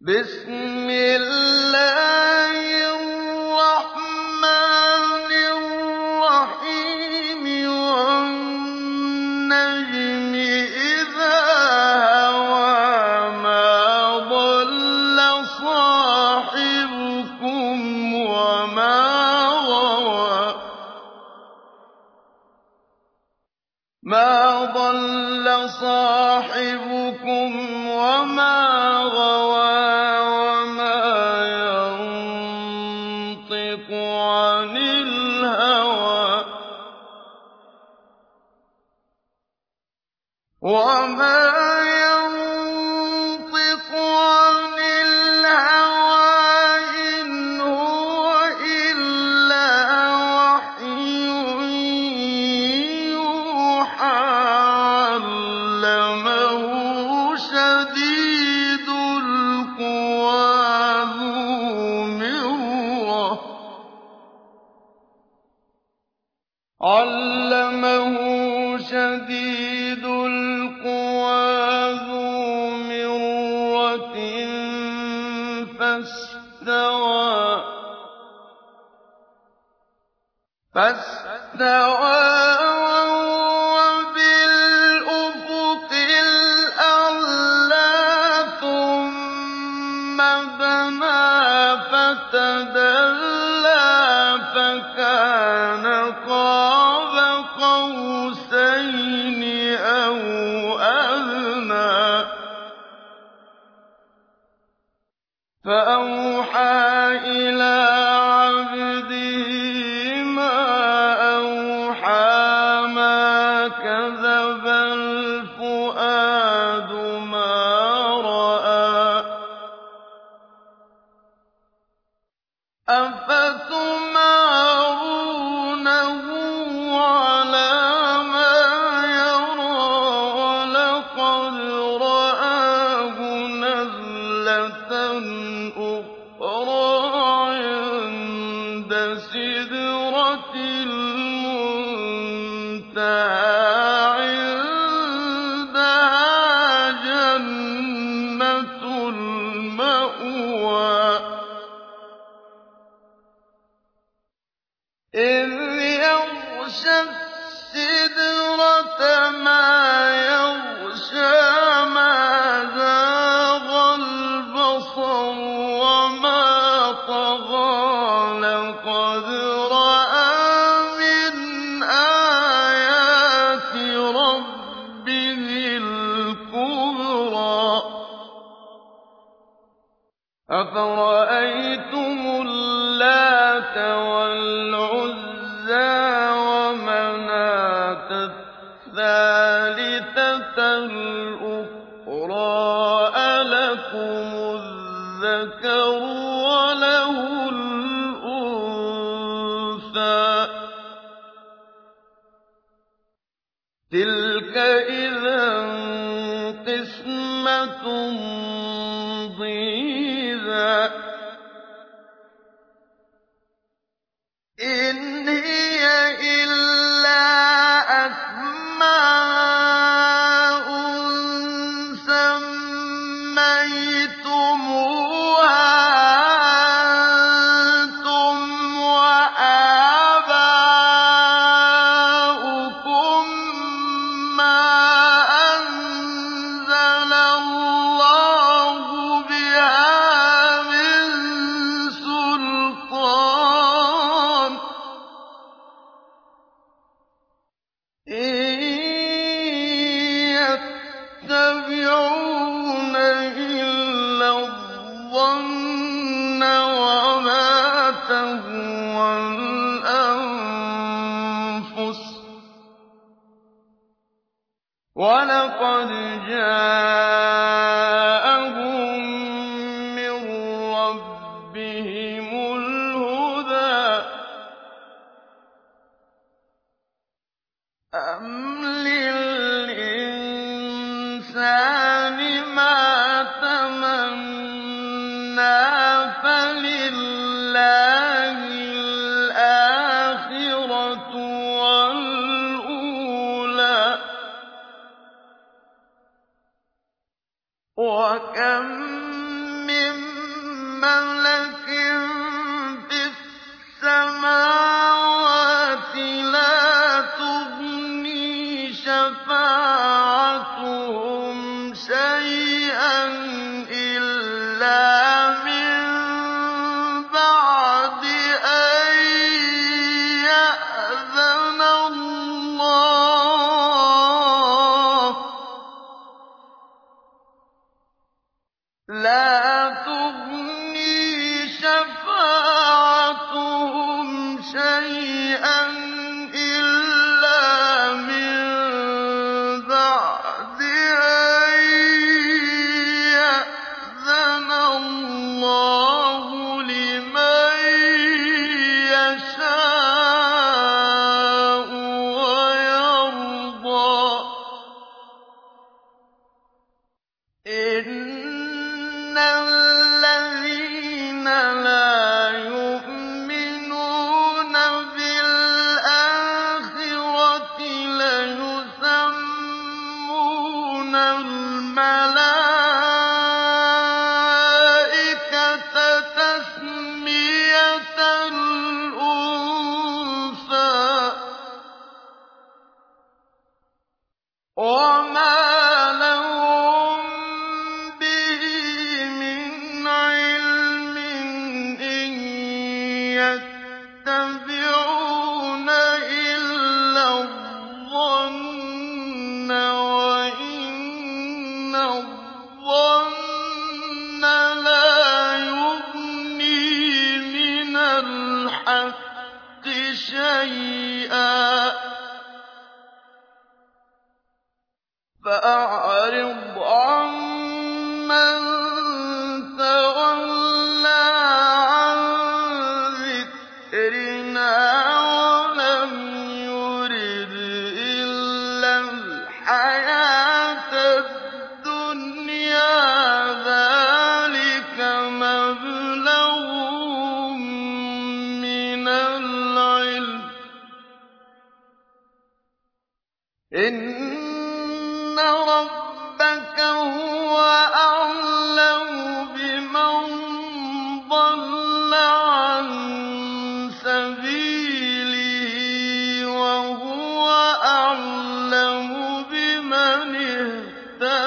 بِسْمِ اللَّهِ الرَّحْمَٰنِ الرَّحِيمِ وَالنَّجْمِ إِذَا هَوَىٰ مَا ضَلَّ صَاحِبُكُمْ وَمَا تِلْكَ إِذًا قِسْمَةٌ وَلَقَدْ وكان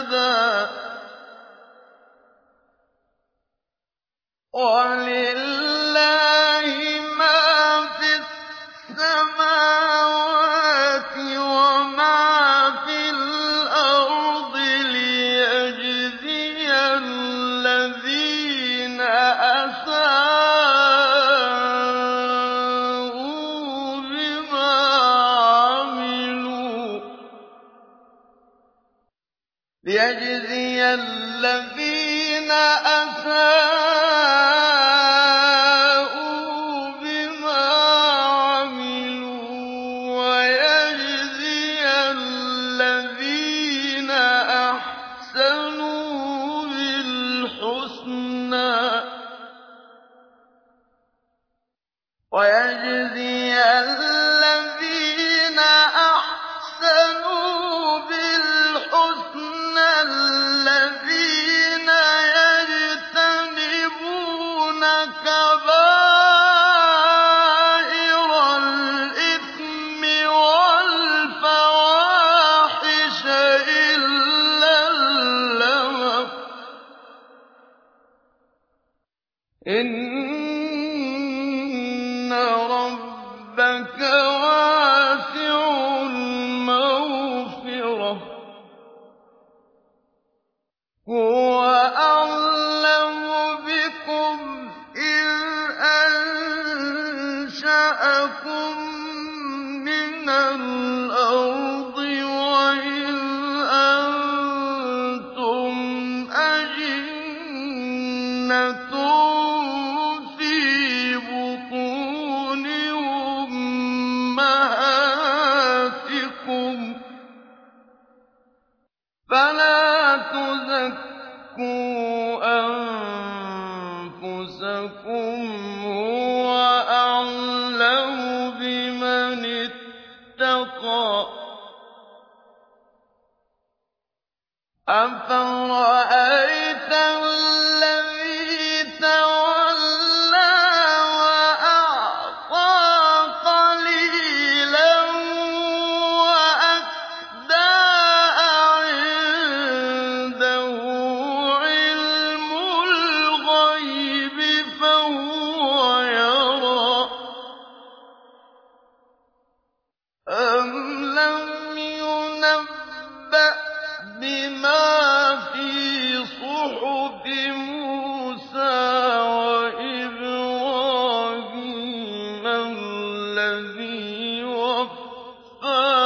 اهْتَدَىٰ عَمِلُوا الَّذِي وَفَّىٰ